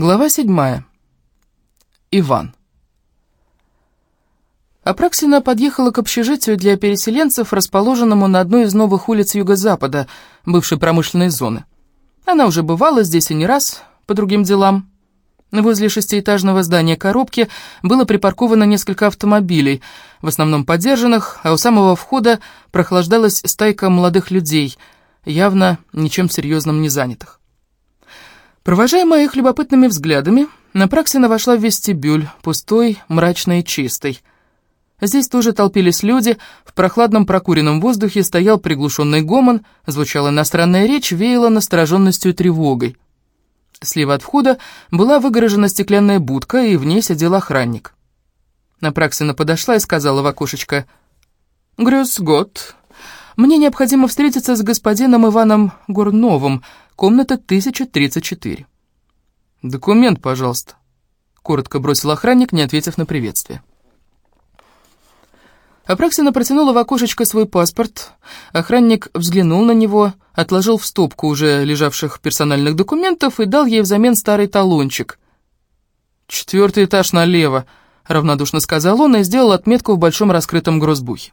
Глава седьмая. Иван. Апраксина подъехала к общежитию для переселенцев, расположенному на одной из новых улиц юго-запада, бывшей промышленной зоны. Она уже бывала здесь и не раз, по другим делам. Возле шестиэтажного здания коробки было припарковано несколько автомобилей, в основном подержанных, а у самого входа прохлаждалась стайка молодых людей, явно ничем серьезным не занятых. Провожая их любопытными взглядами, Напраксина вошла в вестибюль, пустой, мрачный и чистый. Здесь тоже толпились люди, в прохладном прокуренном воздухе стоял приглушенный гомон, звучала иностранная речь, веяла настороженностью и тревогой. Слева от входа была выгорожена стеклянная будка, и в ней сидел охранник. Напраксина подошла и сказала в окошечко, «Грюс год, мне необходимо встретиться с господином Иваном Гурновым, комната 1034. «Документ, пожалуйста», — коротко бросил охранник, не ответив на приветствие. Апраксина протянула в окошечко свой паспорт. Охранник взглянул на него, отложил в стопку уже лежавших персональных документов и дал ей взамен старый талончик. «Четвертый этаж налево», — равнодушно сказал он и сделал отметку в большом раскрытом грозбухе.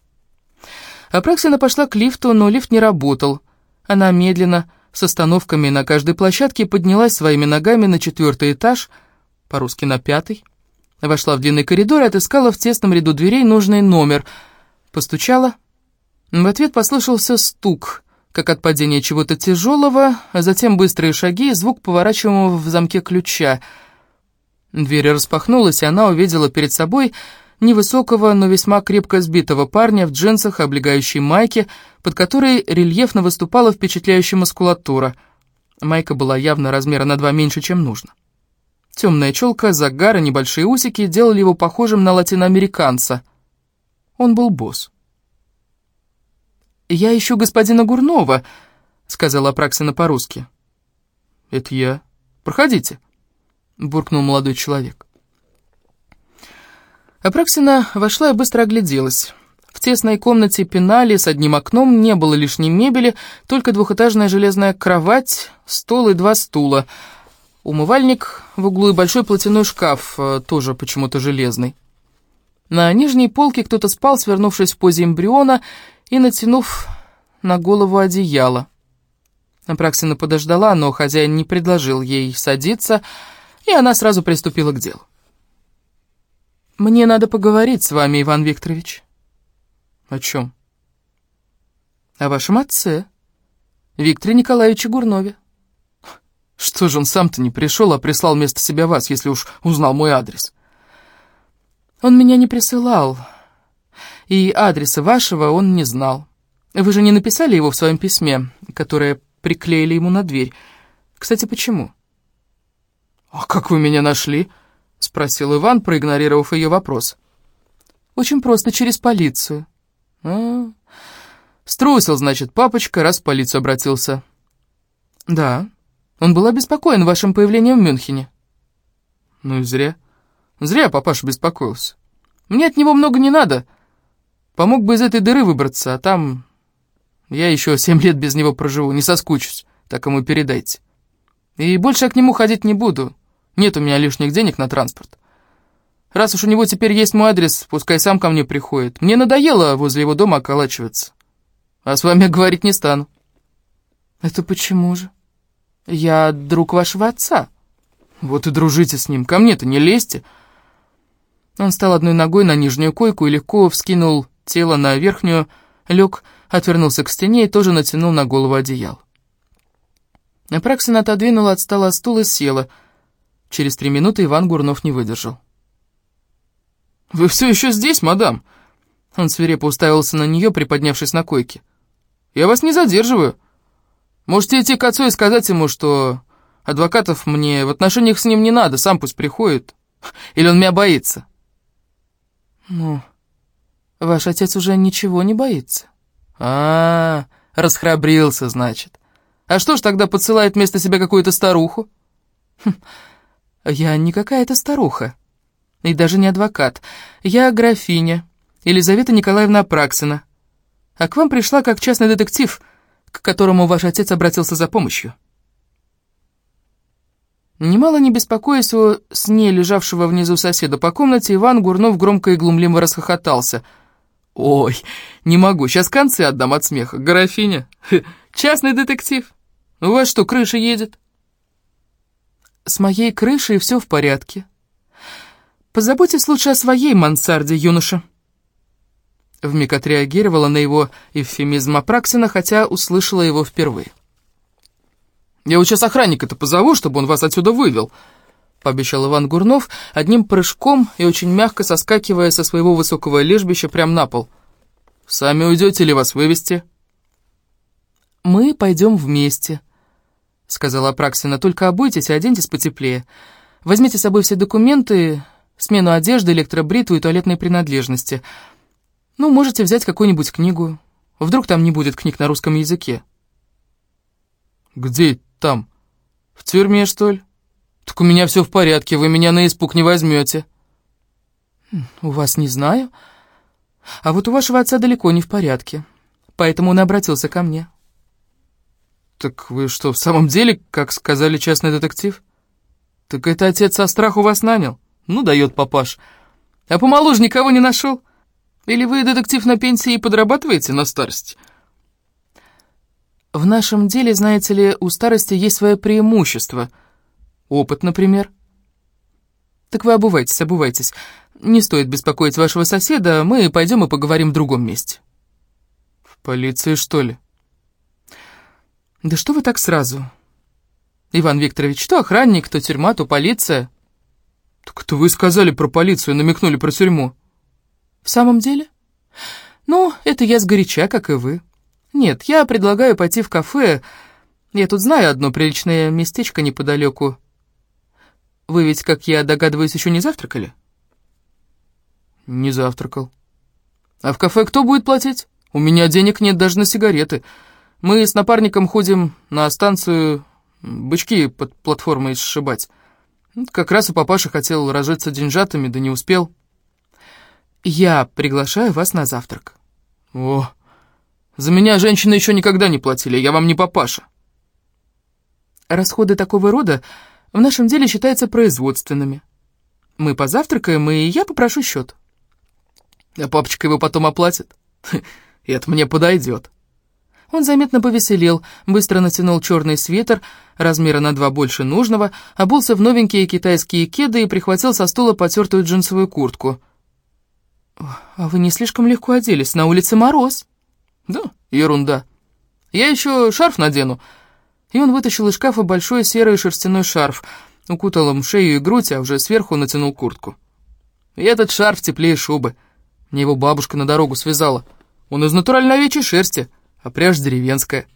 Апраксина пошла к лифту, но лифт не работал. Она медленно, с остановками на каждой площадке, поднялась своими ногами на четвертый этаж, по-русски на пятый. Вошла в длинный коридор и отыскала в тесном ряду дверей нужный номер. Постучала. В ответ послышался стук, как от падения чего-то тяжелого, а затем быстрые шаги и звук поворачиваемого в замке ключа. Дверь распахнулась, и она увидела перед собой невысокого, но весьма крепко сбитого парня в джинсах, облегающей майке, под которой рельефно выступала впечатляющая мускулатура. Майка была явно размера на два меньше, чем нужно. Темная челка, загар и небольшие усики делали его похожим на латиноамериканца. Он был босс. «Я ищу господина Гурнова», — сказала Апраксина по-русски. «Это я. Проходите», — буркнул молодой человек. Апраксина вошла и быстро огляделась. В тесной комнате пенали с одним окном не было лишней мебели, только двухэтажная железная кровать, стол и два стула. Умывальник в углу и большой платяной шкаф, э, тоже почему-то железный. На нижней полке кто-то спал, свернувшись в позе эмбриона и натянув на голову одеяло. Апраксина подождала, но хозяин не предложил ей садиться, и она сразу приступила к делу. «Мне надо поговорить с вами, Иван Викторович». «О чем?» «О вашем отце, Викторе Николаевиче Гурнове». «Что же он сам-то не пришел, а прислал вместо себя вас, если уж узнал мой адрес?» «Он меня не присылал, и адреса вашего он не знал. Вы же не написали его в своем письме, которое приклеили ему на дверь. Кстати, почему?» «А как вы меня нашли?» — спросил Иван, проигнорировав ее вопрос. «Очень просто, через полицию». «А, струсил, значит, папочка, раз в полицию обратился». «Да, он был обеспокоен вашим появлением в Мюнхене». «Ну и зря. Зря папаша беспокоился. Мне от него много не надо. Помог бы из этой дыры выбраться, а там... Я еще семь лет без него проживу, не соскучусь, так ему передайте. И больше я к нему ходить не буду». Нет у меня лишних денег на транспорт. Раз уж у него теперь есть мой адрес, пускай сам ко мне приходит. Мне надоело возле его дома околачиваться. А с вами говорить не стану». «Это почему же? Я друг вашего отца». «Вот и дружите с ним, ко мне-то не лезьте». Он встал одной ногой на нижнюю койку и легко вскинул тело на верхнюю, лег, отвернулся к стене и тоже натянул на голову одеяло. Апраксина отодвинула от стола стул и села — Через три минуты Иван Гурнов не выдержал. «Вы все еще здесь, мадам?» Он свирепо уставился на нее, приподнявшись на койке. «Я вас не задерживаю. Можете идти к отцу и сказать ему, что адвокатов мне в отношениях с ним не надо, сам пусть приходит. Или он меня боится?» «Ну, ваш отец уже ничего не боится». А, -а, -а расхрабрился, значит. А что ж тогда подсылает вместо себя какую-то старуху?» хм, «Я не какая-то старуха. И даже не адвокат. Я графиня, Елизавета Николаевна Апраксина. А к вам пришла как частный детектив, к которому ваш отец обратился за помощью». Немало не беспокоясь о сне лежавшего внизу соседа по комнате, Иван Гурнов громко и глумливо расхохотался. «Ой, не могу, сейчас концы отдам от смеха. Графиня, частный детектив. У вас что, крыша едет?» «С моей крышей все в порядке. Позаботьтесь лучше о своей мансарде, юноша». Вмиг отреагировала на его эвфемизм Апраксина, хотя услышала его впервые. Я вот сейчас охранника-то позову, чтобы он вас отсюда вывел», — пообещал Иван Гурнов, одним прыжком и очень мягко соскакивая со своего высокого лежбища прямо на пол. «Сами уйдете или вас вывести?» «Мы пойдем вместе», — сказала Апраксина. «Только обуйтесь и оденьтесь потеплее. Возьмите с собой все документы, смену одежды, электробритву и туалетные принадлежности. Ну, можете взять какую-нибудь книгу. Вдруг там не будет книг на русском языке». «Где там? В тюрьме, что ли? Так у меня все в порядке, вы меня на испуг не возьмете». «У вас не знаю. А вот у вашего отца далеко не в порядке, поэтому он обратился ко мне». «Так вы что, в самом деле, как сказали частный детектив? Так это отец со страху вас нанял? Ну, дает папаш. А помоложе никого не нашел? Или вы детектив на пенсии и подрабатываете на старость?» В нашем деле, знаете ли, у старости есть свое преимущество. Опыт, например. Так вы обувайтесь, обувайтесь. Не стоит беспокоить вашего соседа, мы пойдем и поговорим в другом месте. В полиции, что ли? Да что вы так сразу? Иван Викторович, то охранник, то тюрьма, то полиция. Так это вы сказали про полицию, намекнули про тюрьму. В самом деле? Ну, это я сгоряча, как и вы. «Нет, я предлагаю пойти в кафе. Я тут знаю одно приличное местечко неподалеку. Вы ведь, как я догадываюсь, еще не завтракали?» «Не завтракал. А в кафе кто будет платить? У меня денег нет даже на сигареты. Мы с напарником ходим на станцию бычки под платформой сшибать. Как раз и папаша хотел разжиться деньжатами, да не успел. Я приглашаю вас на завтрак». «О, за меня женщины еще никогда не платили, я вам не папаша. Расходы такого рода в нашем деле считаются производственными. Мы позавтракаем, и я попрошу счет. А папочка его потом оплатит. И это мне подойдет. Он заметно повеселел, быстро натянул черный свитер, размера на два больше нужного, обулся в новенькие китайские кеды и прихватил со стула потертую джинсовую куртку. «А вы не слишком легко оделись, на улице мороз». «Да, ерунда. Я еще шарф надену». И он вытащил из шкафа большой серый шерстяной шарф, укутал им шею и грудь, а уже сверху натянул куртку. И этот шарф теплее шубы. Мне его бабушка на дорогу связала. Он из натуральной овечьей шерсти, а пряжа деревенская.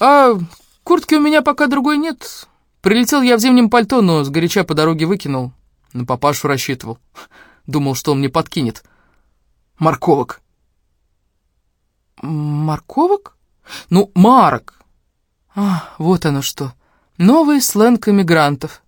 А куртки у меня пока другой нет. Прилетел я в зимнем пальто, но сгоряча по дороге выкинул. На папашу рассчитывал. Думал, что он мне подкинет. Морковок. «Морковок? Ну, марок!» «А, вот оно что. Новый сленг иммигрантов».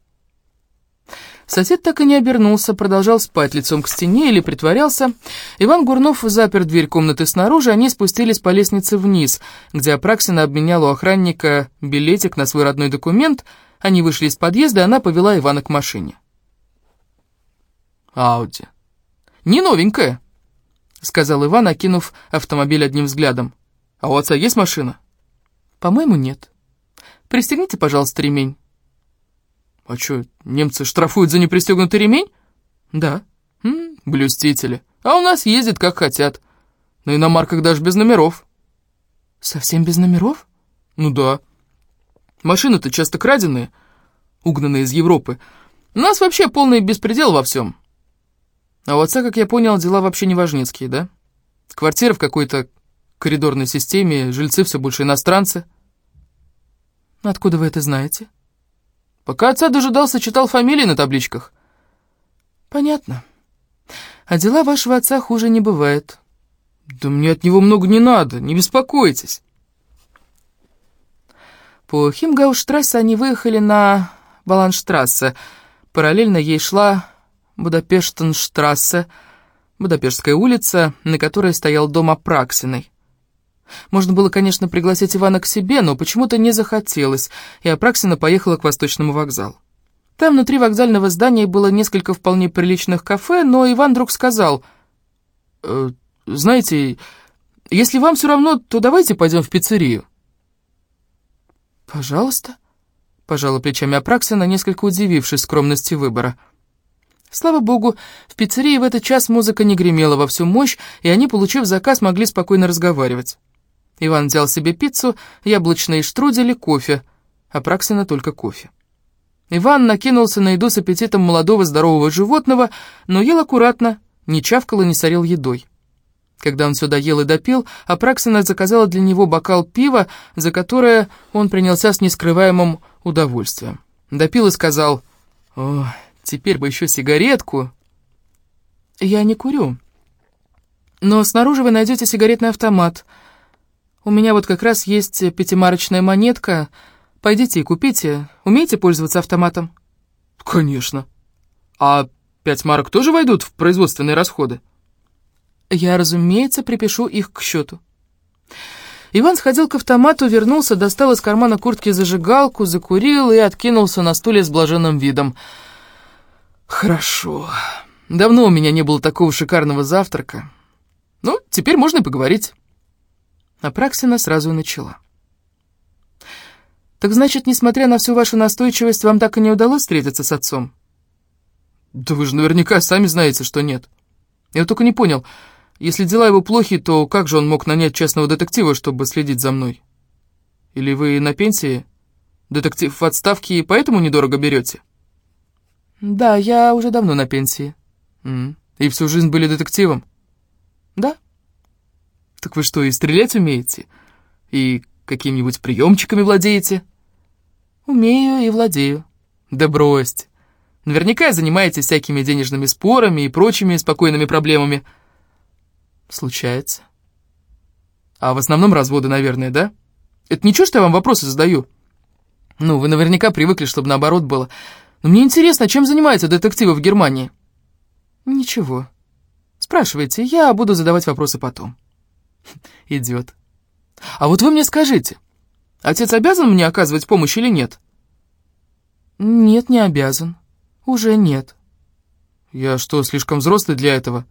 Сосед так и не обернулся, продолжал спать лицом к стене или притворялся. Иван Гурнов запер дверь комнаты снаружи, они спустились по лестнице вниз, где Апраксина обменяла у охранника билетик на свой родной документ. Они вышли из подъезда, она повела Ивана к машине. «Ауди. Не новенькая», — сказал Иван, окинув автомобиль одним взглядом. «А у отца есть машина?» «По-моему, нет. Пристегните, пожалуйста, ремень». «А что, немцы штрафуют за непристегнутый ремень?» «Да». М -м, «Блюстители. А у нас ездят, как хотят. На иномарках даже без номеров». «Совсем без номеров?» «Ну да. Машины-то часто краденые, угнанные из Европы. У нас вообще полный беспредел во всем». А у отца, как я понял, дела вообще не важницкие, да? Квартира в какой-то коридорной системе, жильцы все больше иностранцы. Откуда вы это знаете? Пока отца дожидался, читал фамилии на табличках. Понятно. А дела вашего отца хуже не бывает. Да мне от него много не надо, не беспокойтесь. По Химгауштрассе они выехали на Баланштрассе. Параллельно ей шла Будапештенштрассе, Будапештская улица, на которой стоял дом Апраксиной. Можно было, конечно, пригласить Ивана к себе, но почему-то не захотелось, и Апраксина поехала к Восточному вокзалу. Там внутри вокзального здания было несколько вполне приличных кафе, но Иван вдруг сказал, «Э, «Знаете, если вам все равно, то давайте пойдем в пиццерию». «Пожалуйста», — пожала плечами Апраксина, несколько удивившись скромности выбора. Слава богу, в пиццерии в этот час музыка не гремела во всю мощь, и они, получив заказ, могли спокойно разговаривать. Иван взял себе пиццу, яблочные штрудели, кофе. Апраксина только кофе. Иван накинулся на еду с аппетитом молодого здорового животного, но ел аккуратно, не чавкал и не сорил едой. Когда он все доел и допил, Апраксина заказала для него бокал пива, за которое он принялся с нескрываемым удовольствием. Допил и сказал, «О, теперь бы еще сигаретку». «Я не курю. Но снаружи вы найдете сигаретный автомат. У меня вот как раз есть пятимарочная монетка. Пойдите и купите. Умеете пользоваться автоматом?» «Конечно. А пять марок тоже войдут в производственные расходы?» Я, разумеется, припишу их к счету. Иван сходил к автомату, вернулся, достал из кармана куртки зажигалку, закурил и откинулся на стуле с блаженным видом. «Хорошо. Давно у меня не было такого шикарного завтрака. Ну, теперь можно и поговорить». Апраксина сразу начала. «Так значит, несмотря на всю вашу настойчивость, вам так и не удалось встретиться с отцом?» «Да вы же наверняка сами знаете, что нет. Я только не понял, если дела его плохи, то как же он мог нанять частного детектива, чтобы следить за мной? Или вы на пенсии? Детектив в отставке и поэтому недорого берете? Да, я уже давно на пенсии. И всю жизнь были детективом? Да. Так вы что, и стрелять умеете? И какими-нибудь приемчиками владеете? Умею и владею. Да бросьте. Наверняка занимаетесь всякими денежными спорами и прочими спокойными проблемами. Случается. А в основном разводы, наверное, да? Это ничего, что я вам вопросы задаю? Ну, вы наверняка привыкли, чтобы наоборот было. Но мне интересно, чем занимаются детективы в Германии? Ничего. Спрашивайте, я буду задавать вопросы потом. Идет. А вот вы мне скажите, отец обязан мне оказывать помощь или нет? Нет, не обязан. Уже нет. Я что, слишком взрослый для этого?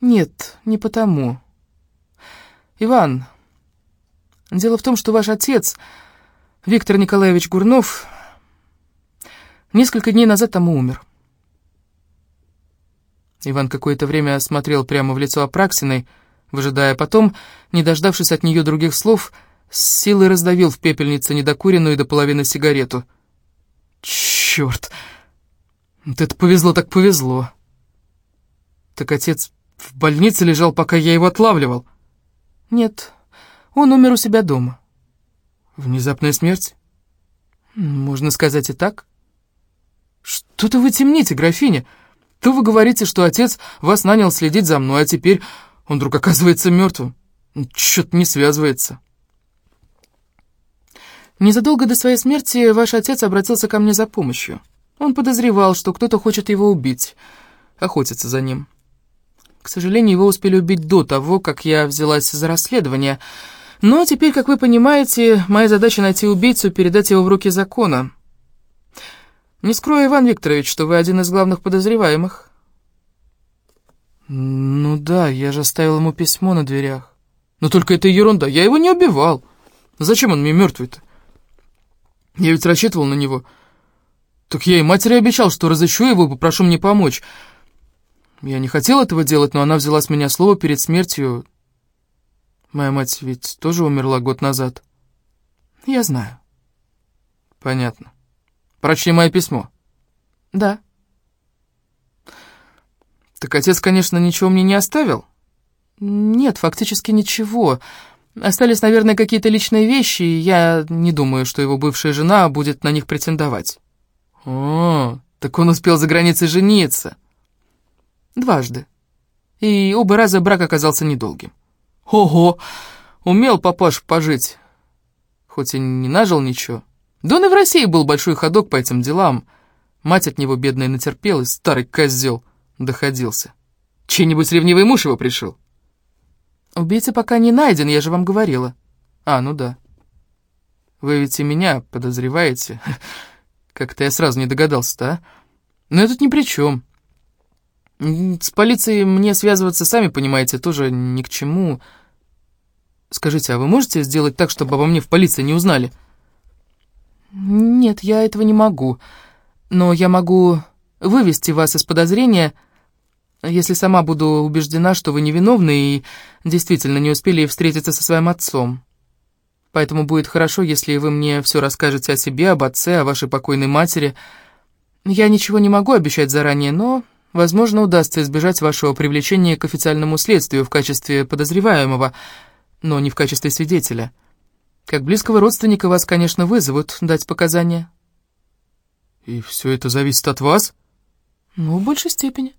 «Нет, не потому. Иван, дело в том, что ваш отец, Виктор Николаевич Гурнов, несколько дней назад тому умер». Иван какое-то время смотрел прямо в лицо Апраксиной, выжидая потом, не дождавшись от нее других слов, с силой раздавил в пепельнице недокуренную до половины сигарету. «Черт! Вот это повезло так повезло!» «Так отец в больнице лежал, пока я его отлавливал. Нет, он умер у себя дома. Внезапная смерть? Можно сказать и так. Что-то вы темните, графиня. То вы говорите, что отец вас нанял следить за мной, а теперь он вдруг оказывается мертвым. Чё-то не связывается. Незадолго до своей смерти ваш отец обратился ко мне за помощью. Он подозревал, что кто-то хочет его убить, охотиться за ним. К сожалению, его успели убить до того, как я взялась за расследование. Но теперь, как вы понимаете, моя задача найти убийцу и передать его в руки закона. Не скрою, Иван Викторович, что вы один из главных подозреваемых. Ну да, я же оставил ему письмо на дверях. Но только это ерунда, я его не убивал. Зачем он мне мертвый-то? Я ведь рассчитывал на него. Так я и матери обещал, что разыщу его и попрошу мне помочь. Я не хотел этого делать, но она взяла с меня слово перед смертью. Моя мать ведь тоже умерла год назад. Я знаю. Понятно. Прочли мое письмо. Да. Так отец, конечно, ничего мне не оставил? Нет, фактически ничего. Остались, наверное, какие-то личные вещи, и я не думаю, что его бывшая жена будет на них претендовать. О, так он успел за границей жениться. Дважды. И оба раза брак оказался недолгим. Ого! Умел папаш пожить. Хоть и не нажил ничего. Да он и в России был большой ходок по этим делам. Мать от него бедная натерпелась, старый козел, доходился. Чей-нибудь ревнивый муж его пришел? Убийца пока не найден, я же вам говорила. А, ну да. Вы ведь и меня подозреваете. Как-то я сразу не догадался-то, а? Но я тут ни при чем. С полицией мне связываться, сами понимаете, тоже ни к чему. Скажите, а вы можете сделать так, чтобы обо мне в полиции не узнали? Нет, я этого не могу. Но я могу вывести вас из подозрения, если сама буду убеждена, что вы невиновны и действительно не успели встретиться со своим отцом. Поэтому будет хорошо, если вы мне все расскажете о себе, об отце, о вашей покойной матери. Я ничего не могу обещать заранее, но, возможно, удастся избежать вашего привлечения к официальному следствию в качестве подозреваемого, но не в качестве свидетеля. Как близкого родственника вас, конечно, вызовут дать показания. И все это зависит от вас? Ну, в большей степени.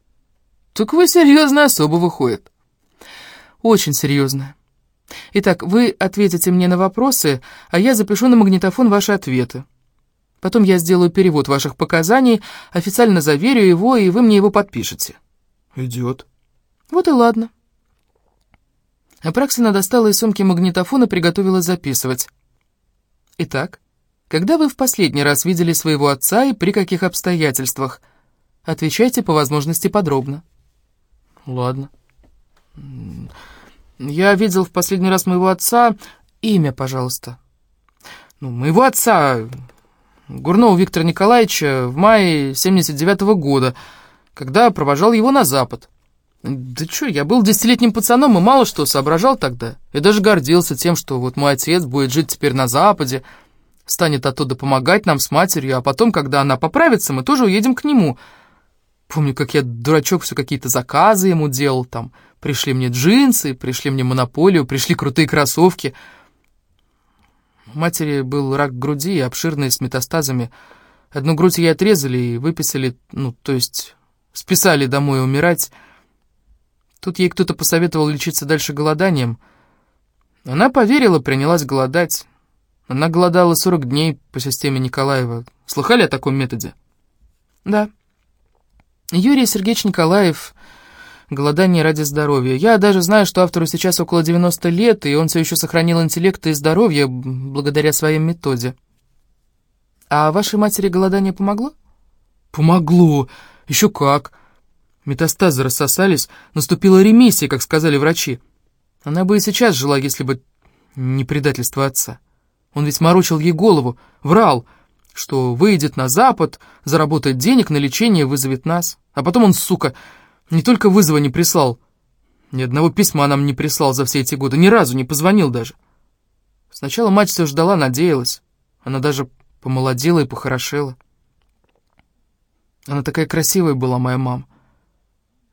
Так вы серьезно особо выходит. Очень серьезно. Итак, вы ответите мне на вопросы, а я запишу на магнитофон ваши ответы. Потом я сделаю перевод ваших показаний, официально заверю его, и вы мне его подпишете. Идет. Вот и ладно. Апраксина достала из сумки магнитофон и приготовилась записывать. Итак, когда вы в последний раз видели своего отца и при каких обстоятельствах? Отвечайте по возможности подробно. Ладно. Я видел в последний раз моего отца. Имя, пожалуйста. Ну, моего отца, Гурнова Виктора Николаевича, в мае 79 -го года, когда провожал его на Запад. Да что, я был десятилетним пацаном и мало что соображал тогда. Я даже гордился тем, что вот мой отец будет жить теперь на Западе, станет оттуда помогать нам с матерью, а потом, когда она поправится, мы тоже уедем к нему. Помню, как я, дурачок, все какие-то заказы ему делал там, Пришли мне джинсы, пришли мне монополию, пришли крутые кроссовки. У матери был рак груди, обширный, с метастазами. Одну грудь ей отрезали и выписали, ну, то есть списали домой умирать. Тут ей кто-то посоветовал лечиться дальше голоданием. Она поверила, принялась голодать. Она голодала 40 дней по системе Николаева. Слыхали о таком методе? Да. Юрий Сергеевич Николаев Голодание ради здоровья. Я даже знаю, что автору сейчас около 90 лет, и он все еще сохранил интеллект и здоровье благодаря своей методе. А вашей матери голодание помогло? Помогло. Еще как. Метастазы рассосались, наступила ремиссия, как сказали врачи. Она бы и сейчас жила, если бы не предательство отца. Он ведь морочил ей голову, врал, что выйдет на запад, заработает денег на лечение, вызовет нас. А потом он, сука, не только вызова не прислал, ни одного письма нам не прислал за все эти годы, ни разу не позвонил даже. Сначала мать все ждала, надеялась. Она даже помолодела и похорошела. Она такая красивая была, моя мама.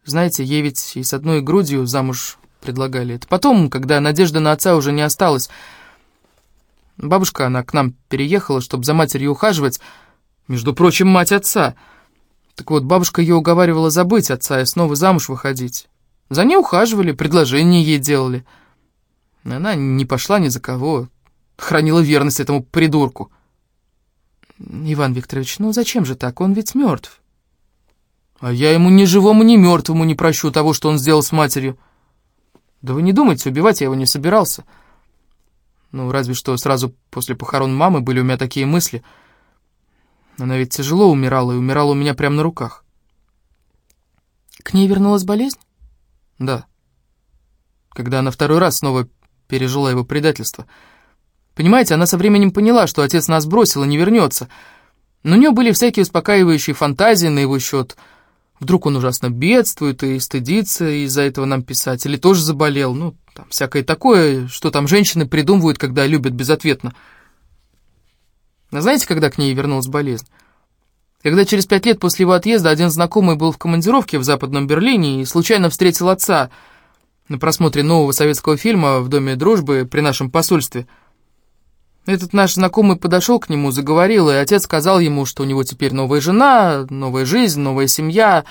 Знаете, ей ведь и с одной грудью замуж предлагали. Это потом, когда надежды на отца уже не осталось. Бабушка, она к нам переехала, чтобы за матерью ухаживать. Между прочим, мать отца — так вот, бабушка ее уговаривала забыть отца и снова замуж выходить. За ней ухаживали, предложения ей делали. Она не пошла ни за кого, хранила верность этому придурку. Иван Викторович, ну зачем же так? Он ведь мертв. А я ему ни живому, ни мертвому не прощу того, что он сделал с матерью. Да вы не думайте, убивать я его не собирался. Ну, разве что сразу после похорон мамы были у меня такие мысли — она ведь тяжело умирала, и умирала у меня прямо на руках. К ней вернулась болезнь? Да. Когда она второй раз снова пережила его предательство. Понимаете, она со временем поняла, что отец нас бросил и не вернется. Но у нее были всякие успокаивающие фантазии на его счет. Вдруг он ужасно бедствует и стыдится из-за этого нам писать. Или тоже заболел. Ну, там всякое такое, что там женщины придумывают, когда любят безответно. Но знаете, когда к ней вернулась болезнь? Когда через пять лет после его отъезда один знакомый был в командировке в Западном Берлине и случайно встретил отца на просмотре нового советского фильма в Доме дружбы при нашем посольстве. Этот наш знакомый подошел к нему, заговорил, и отец сказал ему, что у него теперь новая жена, новая жизнь, новая семья.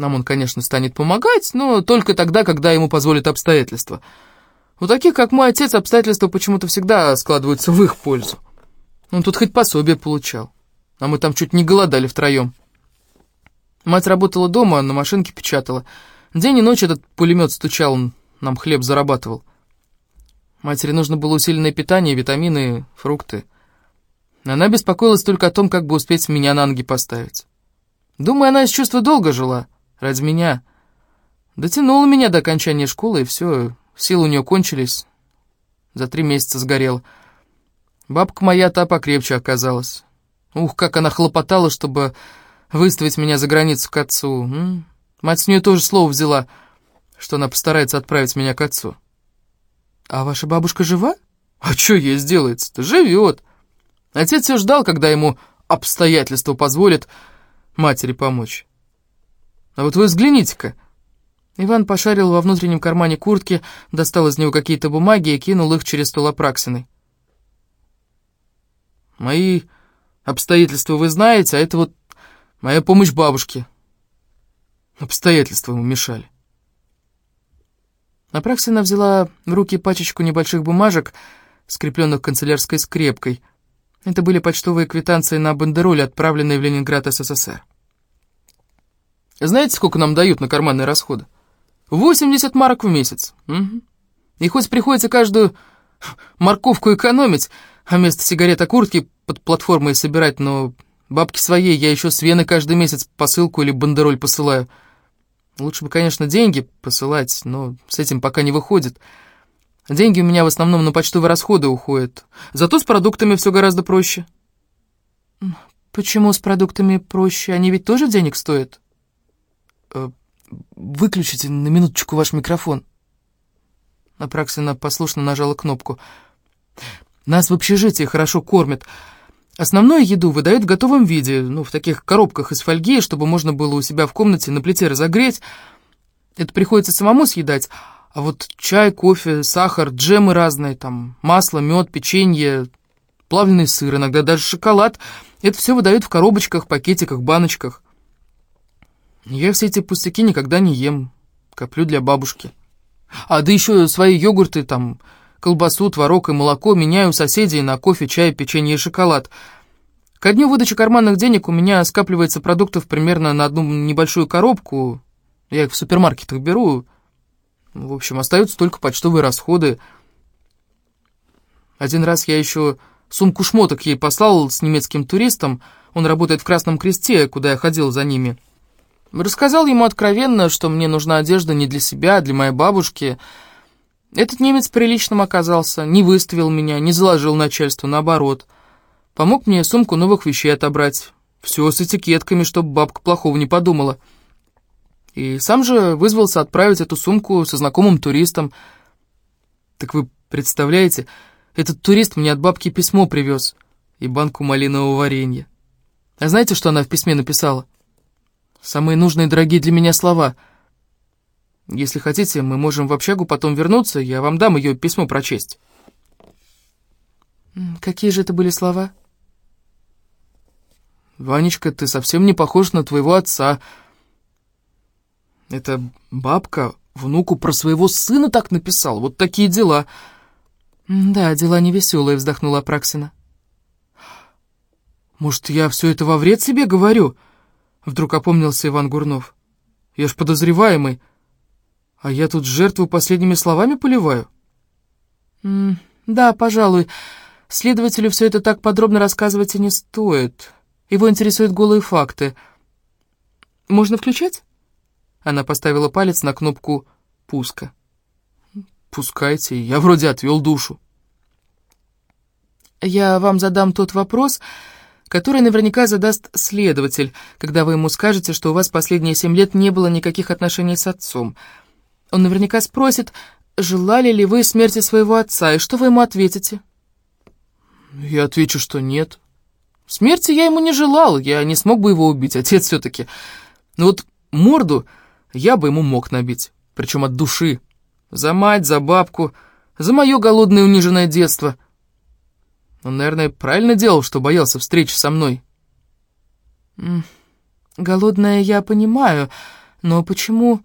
Нам он, конечно, станет помогать, но только тогда, когда ему позволят обстоятельства — у таких, как мой отец, обстоятельства почему-то всегда складываются в их пользу. Он тут хоть пособие получал, а мы там чуть не голодали втроем. Мать работала дома, на машинке печатала. День и ночь этот пулемет стучал, нам хлеб зарабатывал. Матери нужно было усиленное питание, витамины, фрукты. Она беспокоилась только о том, как бы успеть меня на ноги поставить. Думаю, она из чувства долго жила, ради меня. Дотянула меня до окончания школы, и все, силы у нее кончились. За три месяца сгорела. Бабка моя та покрепче оказалась. Ух, как она хлопотала, чтобы выставить меня за границу к отцу. М? Мать с нее тоже слово взяла, что она постарается отправить меня к отцу. А ваша бабушка жива? А что ей сделается-то? Живет. Отец все ждал, когда ему обстоятельства позволят матери помочь. А вот вы взгляните-ка. Иван пошарил во внутреннем кармане куртки, достал из него какие-то бумаги и кинул их через стол Апраксиной. Мои обстоятельства вы знаете, а это вот моя помощь бабушке. Обстоятельства ему мешали. Апраксина взяла в руки пачечку небольших бумажек, скрепленных канцелярской скрепкой. Это были почтовые квитанции на бандероль, отправленные в Ленинград СССР. Знаете, сколько нам дают на карманные расходы? 80 марок в месяц. Угу. И хоть приходится каждую морковку экономить, а вместо сигарет куртки под платформой собирать, но бабки своей я еще с Вены каждый месяц посылку или бандероль посылаю. Лучше бы, конечно, деньги посылать, но с этим пока не выходит. Деньги у меня в основном на почтовые расходы уходят. Зато с продуктами все гораздо проще. Почему с продуктами проще? Они ведь тоже денег стоят? Э, выключите на минуточку ваш микрофон. Апраксина послушно нажала кнопку. Нас в общежитии хорошо кормят. Основную еду выдают в готовом виде, ну, в таких коробках из фольги, чтобы можно было у себя в комнате на плите разогреть. Это приходится самому съедать. А вот чай, кофе, сахар, джемы разные, там, масло, мед, печенье, плавленый сыр, иногда даже шоколад. Это все выдают в коробочках, пакетиках, баночках. Я все эти пустяки никогда не ем. Коплю для бабушки. А да еще свои йогурты, там, колбасу, творог и молоко меняю у соседей на кофе, чай, печенье и шоколад. Ко дню выдачи карманных денег у меня скапливается продуктов примерно на одну небольшую коробку. Я их в супермаркетах беру. В общем, остаются только почтовые расходы. Один раз я еще сумку шмоток ей послал с немецким туристом. Он работает в Красном Кресте, куда я ходил за ними. Рассказал ему откровенно, что мне нужна одежда не для себя, а для моей бабушки — этот немец приличным оказался, не выставил меня, не заложил начальство, наоборот. Помог мне сумку новых вещей отобрать. Все с этикетками, чтобы бабка плохого не подумала. И сам же вызвался отправить эту сумку со знакомым туристом. Так вы представляете, этот турист мне от бабки письмо привез и банку малинового варенья. А знаете, что она в письме написала? Самые нужные и дорогие для меня слова — если хотите, мы можем в общагу потом вернуться, я вам дам ее письмо прочесть». «Какие же это были слова?» «Ванечка, ты совсем не похож на твоего отца. Это бабка внуку про своего сына так написал. Вот такие дела». «Да, дела невеселые», — вздохнула Апраксина. «Может, я все это во вред себе говорю?» Вдруг опомнился Иван Гурнов. «Я ж подозреваемый. А я тут жертву последними словами поливаю? М да, пожалуй. Следователю все это так подробно рассказывать и не стоит. Его интересуют голые факты. Можно включать? Она поставила палец на кнопку пуска. Пускайте, я вроде отвел душу. Я вам задам тот вопрос, который наверняка задаст следователь, когда вы ему скажете, что у вас последние семь лет не было никаких отношений с отцом. Он наверняка спросит, желали ли вы смерти своего отца, и что вы ему ответите? Я отвечу, что нет. Смерти я ему не желал, я не смог бы его убить, отец все-таки. Но вот морду я бы ему мог набить, причем от души. За мать, за бабку, за мое голодное униженное детство. Он, наверное, правильно делал, что боялся встречи со мной. Голодное я понимаю, но почему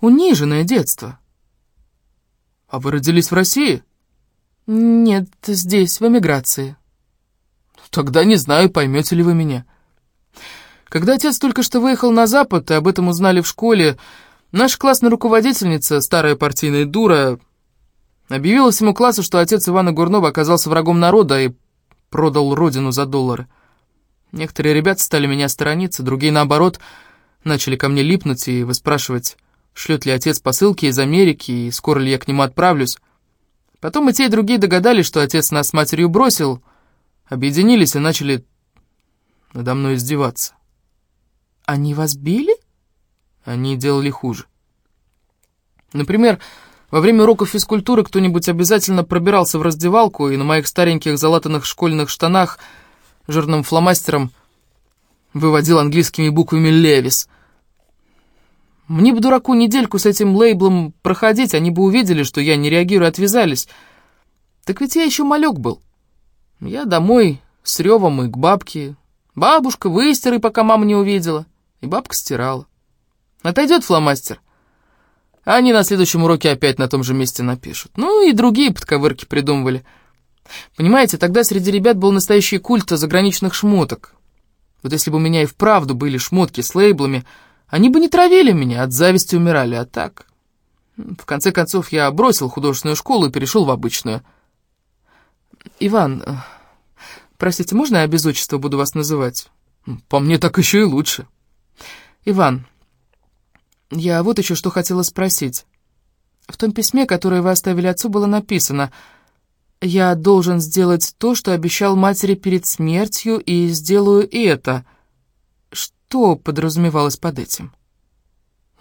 униженное детство. А вы родились в России? Нет, здесь, в эмиграции. Тогда не знаю, поймете ли вы меня. Когда отец только что выехал на Запад, и об этом узнали в школе, наша классная руководительница, старая партийная дура, объявила всему классу, что отец Ивана Гурнова оказался врагом народа и продал родину за доллары. Некоторые ребята стали меня сторониться, другие, наоборот, начали ко мне липнуть и выспрашивать, шлет ли отец посылки из Америки и скоро ли я к нему отправлюсь. Потом и те, и другие догадались, что отец нас с матерью бросил, объединились и начали надо мной издеваться. «Они вас били?» Они делали хуже. Например, во время уроков физкультуры кто-нибудь обязательно пробирался в раздевалку и на моих стареньких залатанных школьных штанах жирным фломастером выводил английскими буквами «Левис». Мне бы, дураку, недельку с этим лейблом проходить, они бы увидели, что я не реагирую, отвязались. Так ведь я еще малек был. Я домой с ревом и к бабке. Бабушка, выстирай, пока мама не увидела. И бабка стирала. Отойдет фломастер. Они на следующем уроке опять на том же месте напишут. Ну и другие подковырки придумывали. Понимаете, тогда среди ребят был настоящий культ заграничных шмоток. Вот если бы у меня и вправду были шмотки с лейблами, они бы не травили меня, от зависти умирали, а так... В конце концов, я бросил художественную школу и перешел в обычную. Иван, э, простите, можно я без отчества буду вас называть? По мне так еще и лучше. Иван, я вот еще что хотела спросить. В том письме, которое вы оставили отцу, было написано «Я должен сделать то, что обещал матери перед смертью, и сделаю это». Что подразумевалось под этим?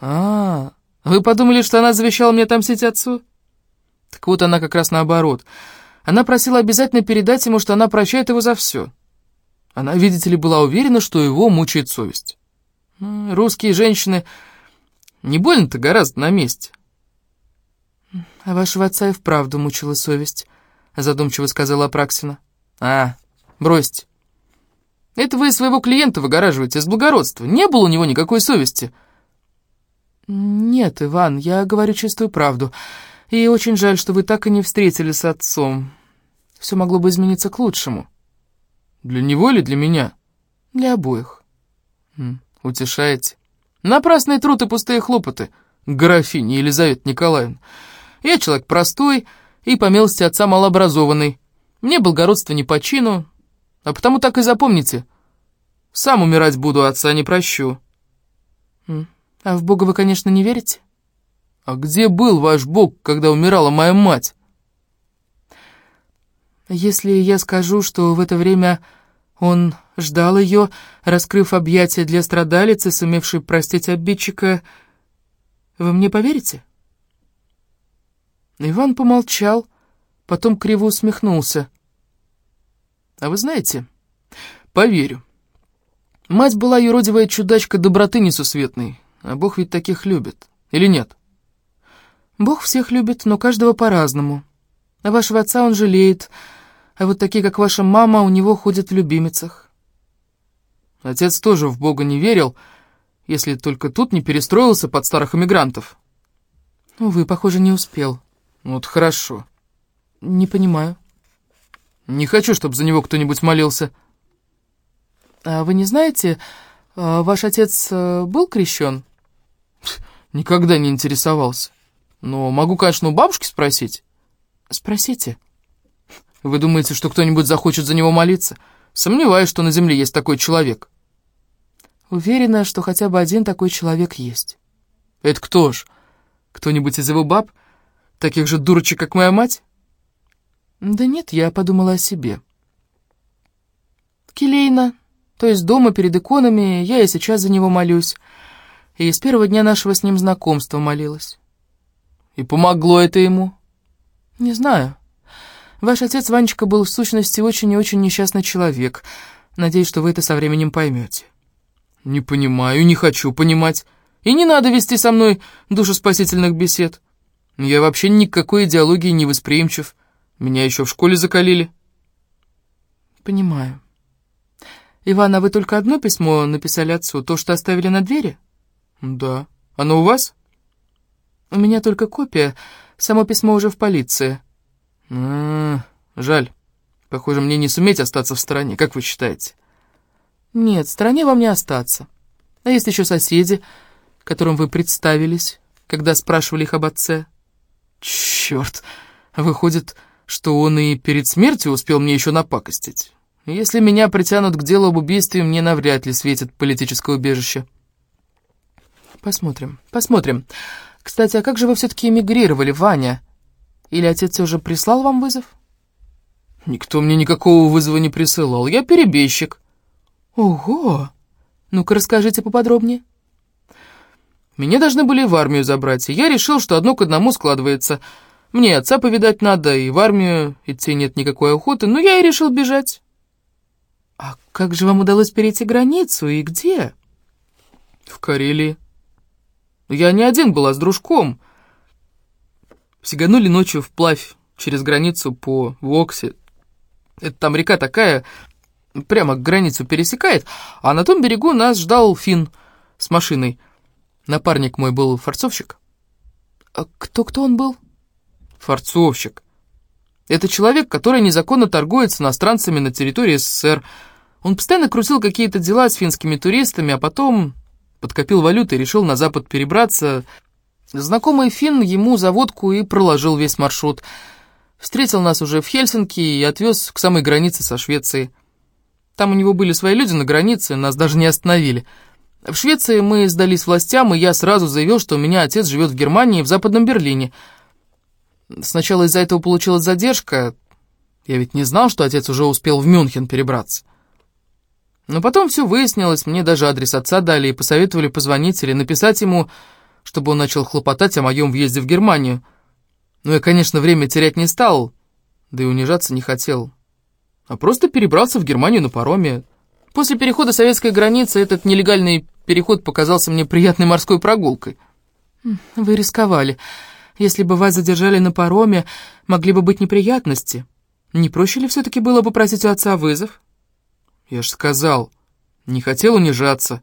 А, вы подумали, что она завещала мне отомстить отцу? Так вот она как раз наоборот. Она просила обязательно передать ему, что она прощает его за все. Она, видите ли, была уверена, что его мучает совесть. Русские женщины не больно-то гораздо на месте. «А вашего отца и вправду мучила совесть», — задумчиво сказала Апраксина. «А, бросьте. Это вы своего клиента выгораживаете из благородства. Не было у него никакой совести». «Нет, Иван, я говорю чистую правду. И очень жаль, что вы так и не встретились с отцом. Все могло бы измениться к лучшему». «Для него или для меня?» «Для обоих». «Утешаете?» «Напрасный труд и пустые хлопоты, графиня Елизавета Николаевна. Я человек простой и, по милости отца, малообразованный. Мне благородство не по чину, а потому так и запомните. Сам умирать буду, отца не прощу. А в Бога вы, конечно, не верите? А где был ваш Бог, когда умирала моя мать? Если я скажу, что в это время он ждал ее, раскрыв объятия для страдалицы, сумевшей простить обидчика, вы мне поверите? Иван помолчал, потом криво усмехнулся. А вы знаете, поверю. Мать была юродивая чудачка доброты несусветной, а Бог ведь таких любит. Или нет? Бог всех любит, но каждого по-разному. А вашего отца он жалеет, а вот такие, как ваша мама, у него ходят в любимицах. Отец тоже в Бога не верил, если только тут не перестроился под старых эмигрантов. Увы, похоже, не успел. Вот хорошо. Не понимаю. Не хочу, чтобы за него кто-нибудь молился. А вы не знаете, а, ваш отец э, был крещен? Никогда не интересовался. Но могу, конечно, у бабушки спросить. Спросите. Вы думаете, что кто-нибудь захочет за него молиться? Сомневаюсь, что на земле есть такой человек. Уверена, что хотя бы один такой человек есть. Это кто ж? Кто-нибудь из его баб? Таких же дурочек, как моя мать? Да нет, я подумала о себе. Келейна, то есть дома перед иконами, я и сейчас за него молюсь. И с первого дня нашего с ним знакомства молилась. И помогло это ему? Не знаю. Ваш отец Ванечка был в сущности очень и очень несчастный человек. Надеюсь, что вы это со временем поймете. Не понимаю, не хочу понимать. И не надо вести со мной душеспасительных бесед. Я вообще никакой идеологии не восприимчив. Меня еще в школе закалили. Понимаю. Иван, а вы только одно письмо написали отцу, то, что оставили на двери? Да. Оно у вас? У меня только копия. Само письмо уже в полиции. А, жаль. Похоже, мне не суметь остаться в стороне, как вы считаете? Нет, в стороне вам не остаться. А есть еще соседи, которым вы представились, когда спрашивали их об отце. Черт, выходит, что он и перед смертью успел мне еще напакостить. Если меня притянут к делу об убийстве, мне навряд ли светит политическое убежище. Посмотрим, посмотрим. Кстати, а как же вы все-таки эмигрировали, Ваня? Или отец уже прислал вам вызов? Никто мне никакого вызова не присылал. Я перебежчик. Ого! Ну-ка расскажите поподробнее. Меня должны были в армию забрать, и я решил, что одно к одному складывается. Мне отца повидать надо, и в армию идти нет никакой охоты, но я и решил бежать. А как же вам удалось перейти границу, и где? В Карелии. Я не один был, а с дружком. Сиганули ночью вплавь через границу по Воксе. Это там река такая, прямо границу пересекает, а на том берегу нас ждал фин с машиной. Напарник мой был форцовщик. А кто-кто он был? Форцовщик. Это человек, который незаконно торгует с иностранцами на территории СССР. Он постоянно крутил какие-то дела с финскими туристами, а потом подкопил валюту и решил на запад перебраться. Знакомый фин ему за водку и проложил весь маршрут. Встретил нас уже в Хельсинки и отвез к самой границе со Швецией. Там у него были свои люди на границе, нас даже не остановили. В Швеции мы сдались властям, и я сразу заявил, что у меня отец живет в Германии, в Западном Берлине. Сначала из-за этого получилась задержка. Я ведь не знал, что отец уже успел в Мюнхен перебраться. Но потом все выяснилось, мне даже адрес отца дали и посоветовали позвонить или написать ему, чтобы он начал хлопотать о моем въезде в Германию. Но я, конечно, время терять не стал, да и унижаться не хотел. А просто перебрался в Германию на пароме. После перехода советской границы этот нелегальный переход показался мне приятной морской прогулкой. Вы рисковали. Если бы вас задержали на пароме, могли бы быть неприятности. Не проще ли все-таки было попросить у отца вызов? Я ж сказал, не хотел унижаться.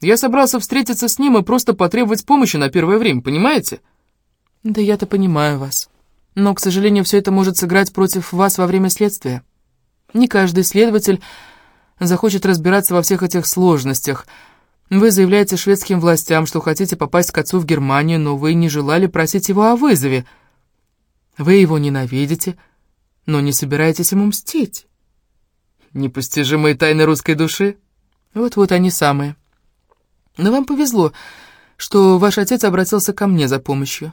Я собрался встретиться с ним и просто потребовать помощи на первое время, понимаете? Да я-то понимаю вас. Но, к сожалению, все это может сыграть против вас во время следствия. Не каждый следователь захочет разбираться во всех этих сложностях. Вы заявляете шведским властям, что хотите попасть к отцу в Германию, но вы не желали просить его о вызове. Вы его ненавидите, но не собираетесь ему мстить. Непостижимые тайны русской души? Вот-вот они самые. Но вам повезло, что ваш отец обратился ко мне за помощью.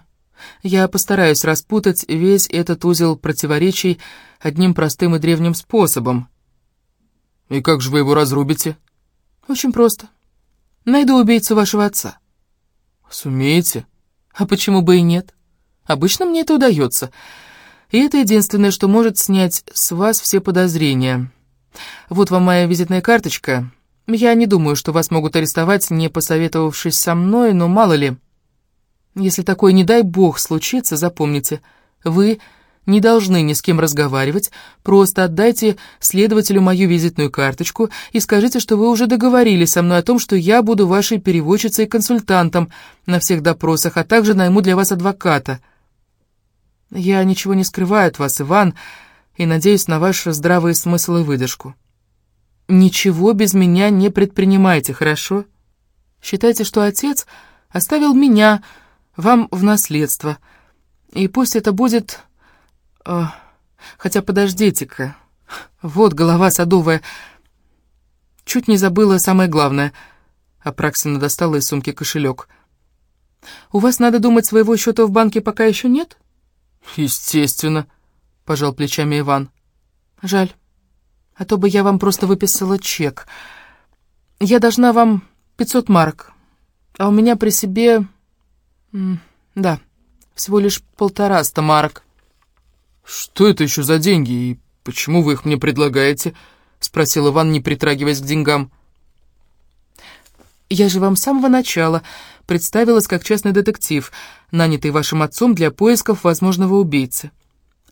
Я постараюсь распутать весь этот узел противоречий одним простым и древним способом. «И как же вы его разрубите?» «Очень просто. Найду убийцу вашего отца». «Сумеете?» «А почему бы и нет? Обычно мне это удается. И это единственное, что может снять с вас все подозрения. Вот вам моя визитная карточка. Я не думаю, что вас могут арестовать, не посоветовавшись со мной, но мало ли. Если такое, не дай бог, случится, запомните, вы не должны ни с кем разговаривать, просто отдайте следователю мою визитную карточку и скажите, что вы уже договорились со мной о том, что я буду вашей переводчицей и консультантом на всех допросах, а также найму для вас адвоката. Я ничего не скрываю от вас, Иван, и надеюсь на ваш здравый смысл и выдержку. Ничего без меня не предпринимайте, хорошо? Считайте, что отец оставил меня вам в наследство, и пусть это будет о, хотя подождите-ка. Вот голова садовая. Чуть не забыла самое главное. Апраксина достала из сумки кошелек. «У вас, надо думать, своего счета в банке пока еще нет?» «Естественно», — пожал плечами Иван. «Жаль. А то бы я вам просто выписала чек. Я должна вам пятьсот марок, а у меня при себе... да, всего лишь полтораста марок». «Что это еще за деньги, и почему вы их мне предлагаете?» — спросил Иван, не притрагиваясь к деньгам. «Я же вам с самого начала представилась как частный детектив, нанятый вашим отцом для поисков возможного убийцы.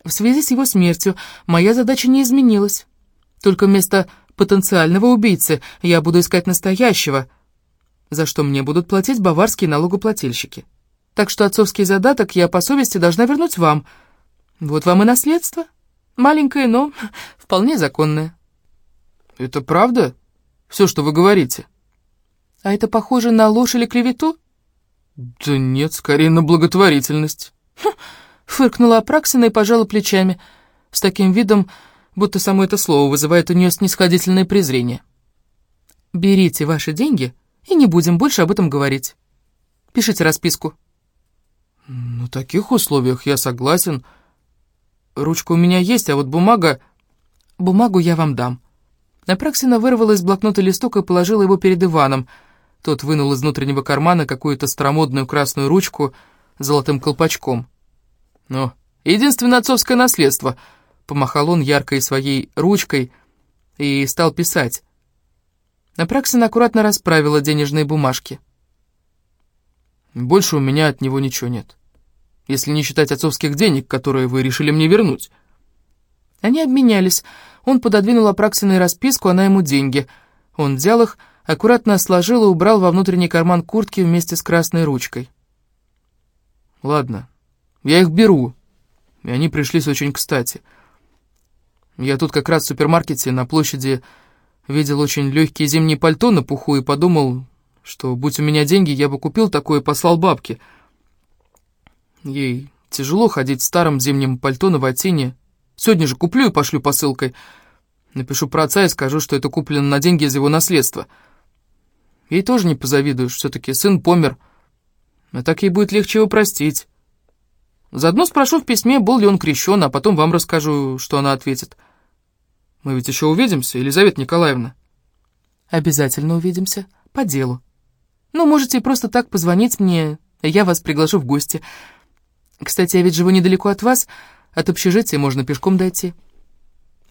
В связи с его смертью моя задача не изменилась. Только вместо потенциального убийцы я буду искать настоящего, за что мне будут платить баварские налогоплательщики. Так что отцовский задаток я по совести должна вернуть вам — вот вам и наследство. Маленькое, но вполне законное. Это правда? Все, что вы говорите? А это похоже на ложь или клевету? Да нет, скорее на благотворительность. Хм, фыркнула Апраксина и пожала плечами, с таким видом, будто само это слово вызывает у нее снисходительное презрение. «Берите ваши деньги, и не будем больше об этом говорить. Пишите расписку». «На таких условиях я согласен. Ручка у меня есть, а вот бумага...» «Бумагу я вам дам». Апраксина вырвала из блокнота листок и положила его перед Иваном. Тот вынул из внутреннего кармана какую-то старомодную красную ручку с золотым колпачком. «Ну, единственное отцовское наследство», — помахал он яркой своей ручкой и стал писать. Апраксина аккуратно расправила денежные бумажки. «Больше у меня от него ничего нет, если не считать отцовских денег, которые вы решили мне вернуть». Они обменялись. Он пододвинул Апраксиной расписку, она ему деньги. Он взял их, аккуратно сложил и убрал во внутренний карман куртки вместе с красной ручкой. «Ладно, я их беру, и они пришлись очень кстати. Я тут как раз в супермаркете на площади видел очень легкие зимние пальто на пуху и подумал, что, будь у меня деньги, я бы купил такое и послал бабке. Ей тяжело ходить в старом зимнем пальто на ватине, Сегодня же куплю и пошлю посылкой. Напишу про отца и скажу, что это куплено на деньги из его наследства. Ей тоже не позавидуешь, все-таки сын помер. А так ей будет легче его простить. Заодно спрошу в письме, был ли он крещен, а потом вам расскажу, что она ответит. Мы ведь еще увидимся, Елизавета Николаевна? Обязательно увидимся, по делу. Ну, можете просто так позвонить мне, я вас приглашу в гости. Кстати, я ведь живу недалеко от вас, — от общежития можно пешком дойти.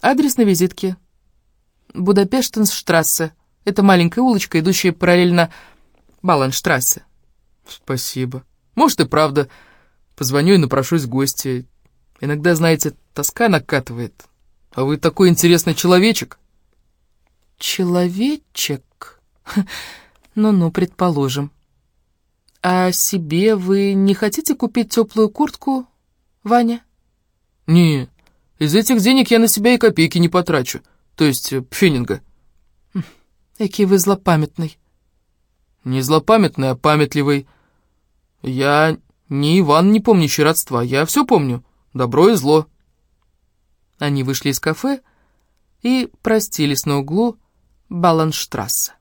Адрес на визитке. Будапештенштрассе. Это маленькая улочка, идущая параллельно Баланштрассе. Спасибо. Может и правда. Позвоню и напрошусь в гости. Иногда, знаете, тоска накатывает. А вы такой интересный человечек. Человечек? Ну-ну, предположим. А себе вы не хотите купить теплую куртку, Ваня? «Не, из этих денег я на себя и копейки не потрачу, то есть э, пфенинга». «Экий вы злопамятный». «Не злопамятный, а памятливый. Я не Иван, не помнящий родства, я все помню, добро и зло». Они вышли из кафе и простились на углу Баланштрассе.